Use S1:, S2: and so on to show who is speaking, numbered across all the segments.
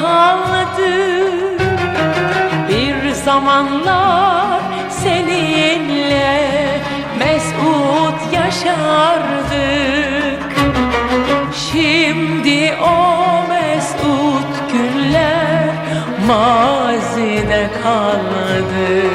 S1: kaldı Bir zamanlar seninle mesut yaşardık. Şimdi o mesut günler mazide kaldı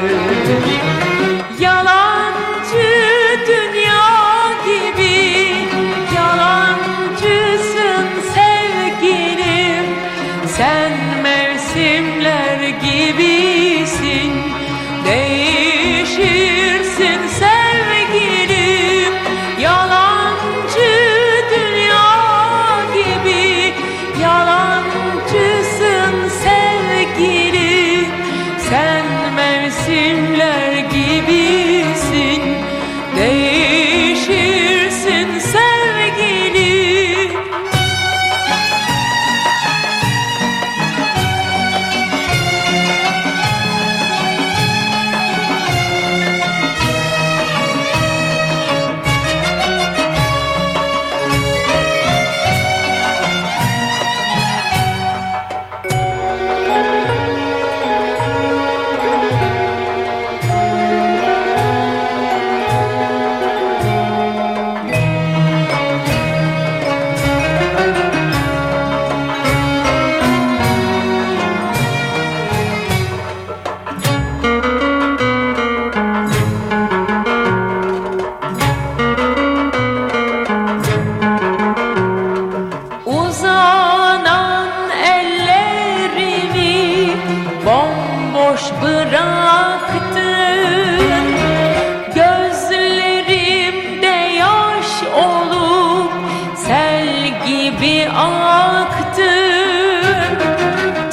S1: gibi aktın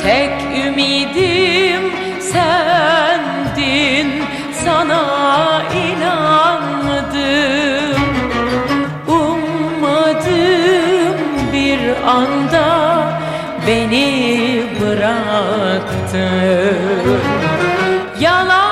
S1: Tek ümidim sendin sana inandım. Ummadım bir anda beni bıraktın. Yalancı